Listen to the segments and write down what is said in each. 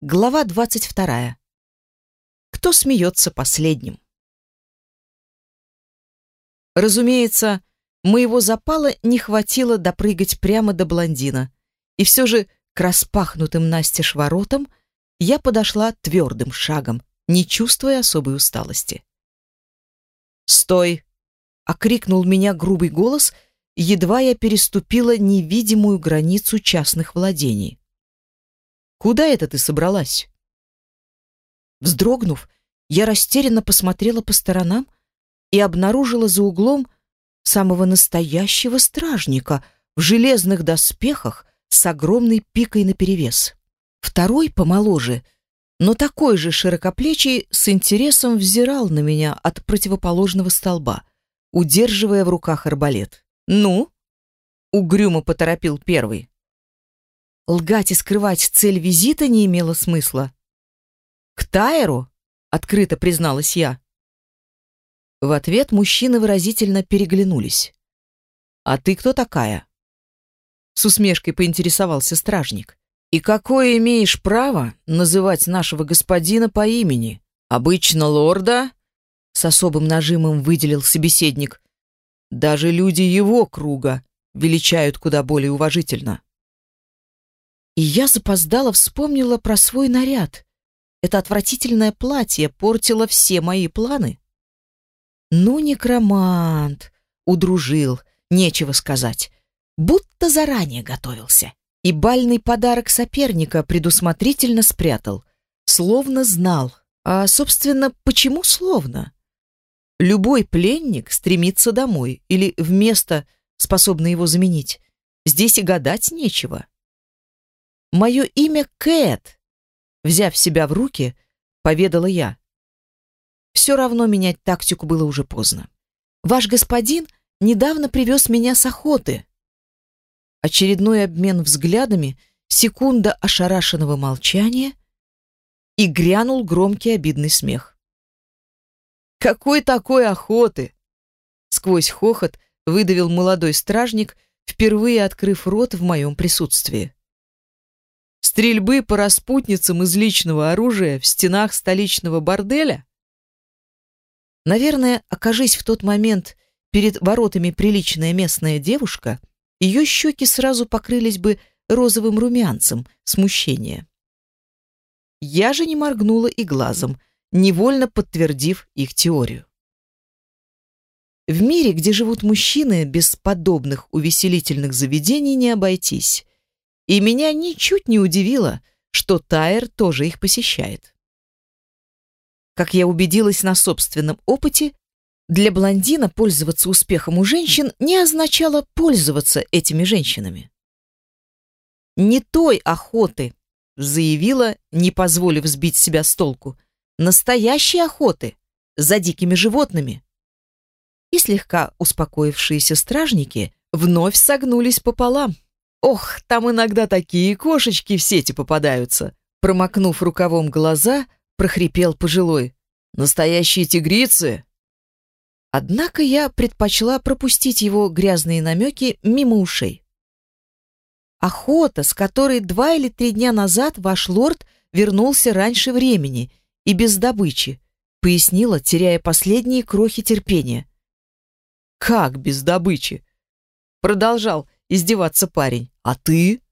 Глава 22. Кто смеется последним? Разумеется, моего запала не хватило допрыгать прямо до блондина, и все же к распахнутым настежь воротам я подошла твердым шагом, не чувствуя особой усталости. «Стой!» — окрикнул меня грубый голос, едва я переступила невидимую границу частных владений. Куда это ты собралась? Вздрогнув, я растерянно посмотрела по сторонам и обнаружила за углом самого настоящего стражника в железных доспехах с огромной пикой наперевес. Второй, помоложе, но такой же широкоплечий, с интересом взирал на меня от противоположного столба, удерживая в руках арбалет. «Ну?» — угрюмо поторопил первый. Лгать и скрывать цель визита не имело смысла. «К Тайру?» — открыто призналась я. В ответ мужчины выразительно переглянулись. «А ты кто такая?» С усмешкой поинтересовался стражник. «И какое имеешь право называть нашего господина по имени? Обычно лорда?» С особым нажимом выделил собеседник. «Даже люди его круга величают куда более уважительно». И я запоздала вспомнила про свой наряд. Это отвратительное платье портило все мои планы. Ну, некромант, удружил, нечего сказать. Будто заранее готовился. И бальный подарок соперника предусмотрительно спрятал. Словно знал. А, собственно, почему словно? Любой пленник стремится домой или в место, способное его заменить. Здесь и гадать нечего. Мое имя Кэт. Взяв себя в руки, поведала я. Все равно менять тактику было уже поздно. Ваш господин недавно привез меня с охоты. Очередной обмен взглядами, секунда ошарашенного молчания и грянул громкий обидный смех. «Какой такой охоты?» Сквозь хохот выдавил молодой стражник, впервые открыв рот в моем присутствии. Стрельбы по распутницам из личного оружия в стенах столичного борделя? Наверное, окажись в тот момент перед воротами приличная местная девушка, ее щеки сразу покрылись бы розовым румянцем смущения. Я же не моргнула и глазом, невольно подтвердив их теорию. В мире, где живут мужчины, без подобных увеселительных заведений не обойтись. И меня ничуть не удивило, что Тайер тоже их посещает. Как я убедилась на собственном опыте, для блондина пользоваться успехом у женщин не означало пользоваться этими женщинами. «Не той охоты», — заявила, не позволив сбить себя с толку, «настоящей охоты за дикими животными». И слегка успокоившиеся стражники вновь согнулись пополам. Ох, там иногда такие кошечки в сети попадаются. Промокнув рукавом глаза, прохрипел пожилой. Настоящие тигрицы. Однако я предпочла пропустить его грязные намеки мимо ушей. Охота, с которой два или три дня назад ваш лорд вернулся раньше времени и без добычи, пояснила, теряя последние крохи терпения. Как без добычи? Продолжал издеваться парень. А ты?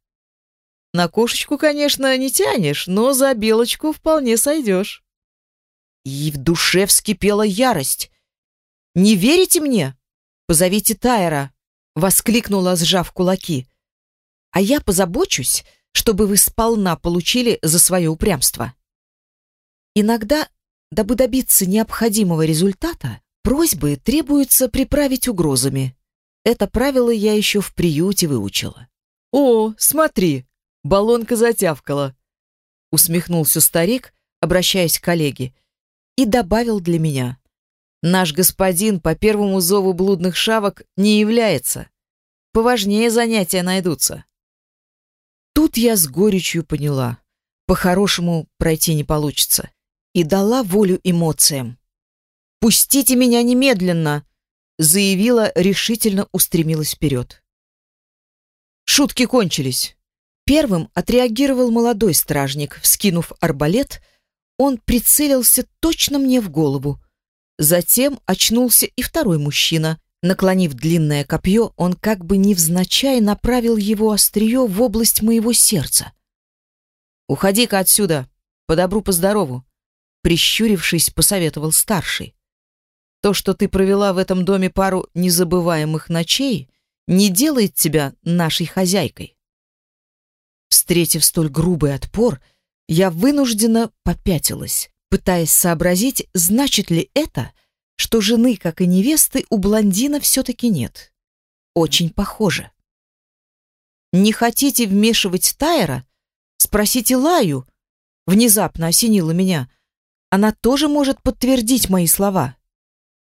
На кошечку, конечно, не тянешь, но за белочку вполне сойдешь. И в душе вскипела ярость. «Не верите мне? Позовите Тайра!» — воскликнула, сжав кулаки. «А я позабочусь, чтобы вы сполна получили за свое упрямство». Иногда, дабы добиться необходимого результата, просьбы требуется приправить угрозами. Это правило я еще в приюте выучила. «О, смотри, баллонка затявкала!» Усмехнулся старик, обращаясь к коллеге, и добавил для меня. «Наш господин по первому зову блудных шавок не является. Поважнее занятия найдутся». Тут я с горечью поняла. По-хорошему пройти не получится. И дала волю эмоциям. «Пустите меня немедленно!» Заявила, решительно устремилась вперед. Шутки кончились. Первым отреагировал молодой стражник, вскинув арбалет, он прицелился точно мне в голову. Затем очнулся и второй мужчина. Наклонив длинное копье, он как бы невзначай направил его острие в область моего сердца. «Уходи-ка отсюда, по добру, по здорову», прищурившись, посоветовал старший. «То, что ты провела в этом доме пару незабываемых ночей, не делает тебя нашей хозяйкой». Встретив столь грубый отпор, я вынуждена попятилась, пытаясь сообразить, значит ли это, что жены, как и невесты, у блондина все-таки нет. Очень похоже. «Не хотите вмешивать Тайра? Спросите Лаю!» Внезапно осенило меня. Она тоже может подтвердить мои слова.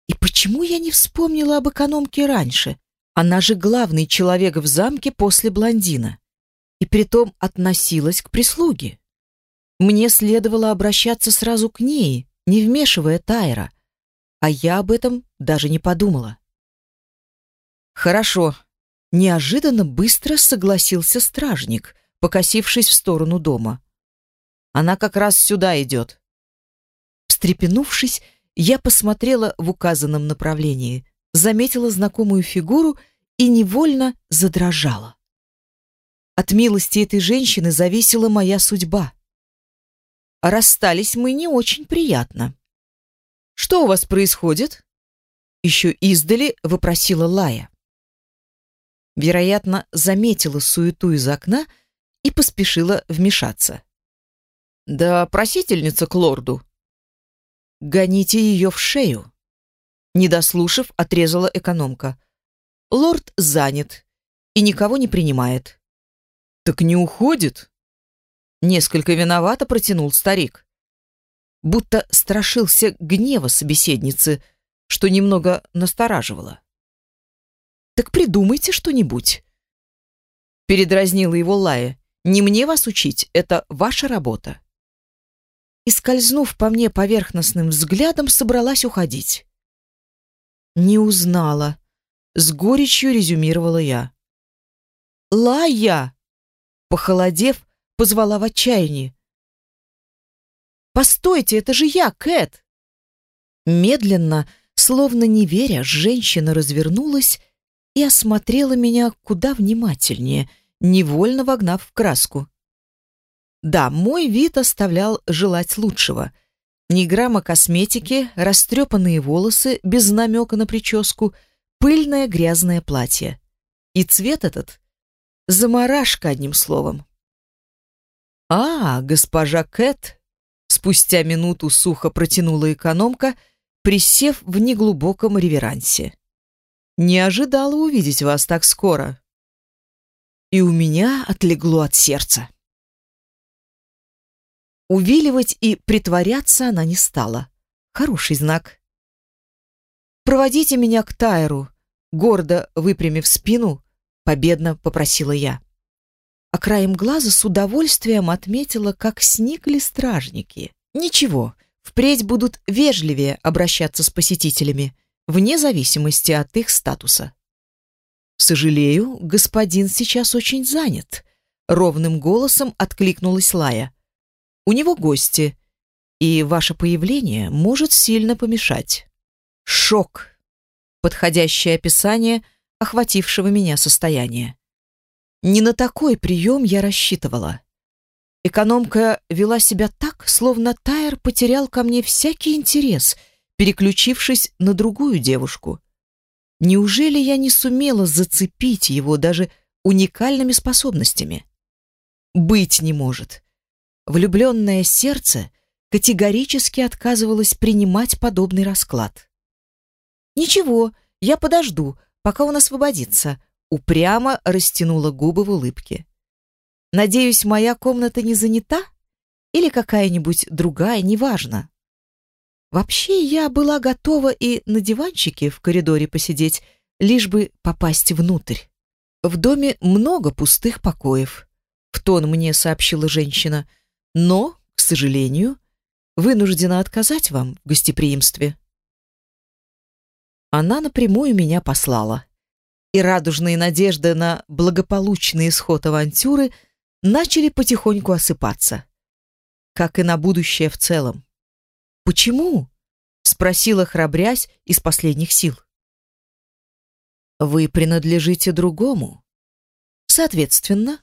И почему я не вспомнила об экономке раньше? Она же главный человек в замке после блондина. И притом относилась к прислуге. Мне следовало обращаться сразу к ней, не вмешивая Тайра. А я об этом даже не подумала. Хорошо. Неожиданно быстро согласился стражник, покосившись в сторону дома. Она как раз сюда идет. Встрепенувшись, я посмотрела в указанном направлении, заметила знакомую фигуру и невольно задрожала. От милости этой женщины зависела моя судьба. расстались мы не очень приятно. «Что у вас происходит?» Еще издали вопросила Лая. Вероятно, заметила суету из окна и поспешила вмешаться. «Да просительница к лорду», Гоните ее в шею. Не дослушав, отрезала экономка. Лорд занят и никого не принимает. Так не уходит? Несколько виновато протянул старик. Будто страшился гнева собеседницы, что немного настораживало. Так придумайте что-нибудь. Передразнила его Лая. Не мне вас учить, это ваша работа и, скользнув по мне поверхностным взглядом, собралась уходить. «Не узнала», — с горечью резюмировала я. «Лая!» — похолодев, позвала в отчаянии. «Постойте, это же я, Кэт!» Медленно, словно не веря, женщина развернулась и осмотрела меня куда внимательнее, невольно вогнав в краску. Да, мой вид оставлял желать лучшего. Ни грамма косметики, растрепанные волосы без намека на прическу, пыльное грязное платье. И цвет этот — заморашка, одним словом. «А, госпожа Кэт!» — спустя минуту сухо протянула экономка, присев в неглубоком реверансе. «Не ожидала увидеть вас так скоро». И у меня отлегло от сердца. Увиливать и притворяться она не стала. Хороший знак. «Проводите меня к Тайру», — гордо выпрямив спину, победно попросила я. А краем глаза с удовольствием отметила, как сникли стражники. Ничего, впредь будут вежливее обращаться с посетителями, вне зависимости от их статуса. «Сожалею, господин сейчас очень занят», — ровным голосом откликнулась Лая. У него гости, и ваше появление может сильно помешать. Шок. Подходящее описание охватившего меня состояния. Не на такой прием я рассчитывала. Экономка вела себя так, словно Тайер потерял ко мне всякий интерес, переключившись на другую девушку. Неужели я не сумела зацепить его даже уникальными способностями? Быть не может. Влюбленное сердце категорически отказывалось принимать подобный расклад. «Ничего, я подожду, пока он освободится», упрямо растянула губы в улыбке. «Надеюсь, моя комната не занята? Или какая-нибудь другая, неважно». Вообще, я была готова и на диванчике в коридоре посидеть, лишь бы попасть внутрь. В доме много пустых покоев. В тон мне сообщила женщина но, к сожалению, вынуждена отказать вам в гостеприимстве. Она напрямую меня послала. И радужные надежды на благополучный исход авантюры начали потихоньку осыпаться. Как и на будущее в целом. «Почему?» — спросила, храбрясь из последних сил. «Вы принадлежите другому. Соответственно,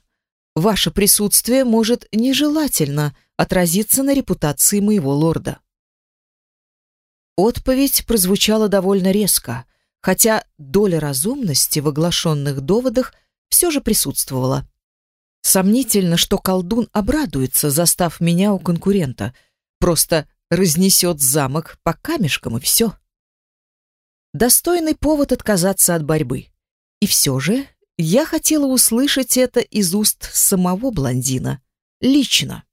ваше присутствие может нежелательно отразиться на репутации моего лорда». Отповедь прозвучала довольно резко, хотя доля разумности в оглашенных доводах все же присутствовала. Сомнительно, что колдун обрадуется, застав меня у конкурента. Просто разнесет замок по камешкам и все. Достойный повод отказаться от борьбы. И все же я хотела услышать это из уст самого блондина. Лично.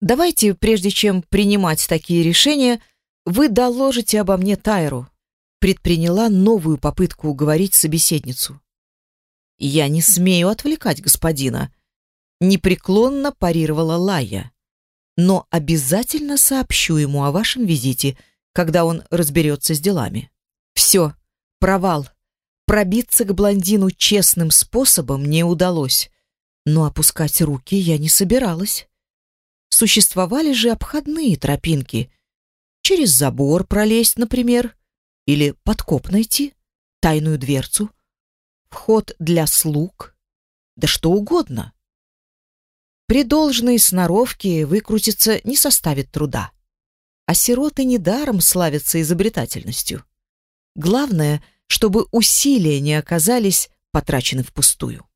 Давайте, прежде чем принимать такие решения, вы доложите обо мне Тайру. Предприняла новую попытку уговорить собеседницу. Я не смею отвлекать господина. Непреклонно парировала Лая но обязательно сообщу ему о вашем визите, когда он разберется с делами. Все, провал. Пробиться к блондину честным способом не удалось, но опускать руки я не собиралась. Существовали же обходные тропинки. Через забор пролезть, например, или подкоп найти, тайную дверцу, вход для слуг, да что угодно. При должной сноровке выкрутиться не составит труда. А сироты недаром славятся изобретательностью. Главное, чтобы усилия не оказались потрачены впустую.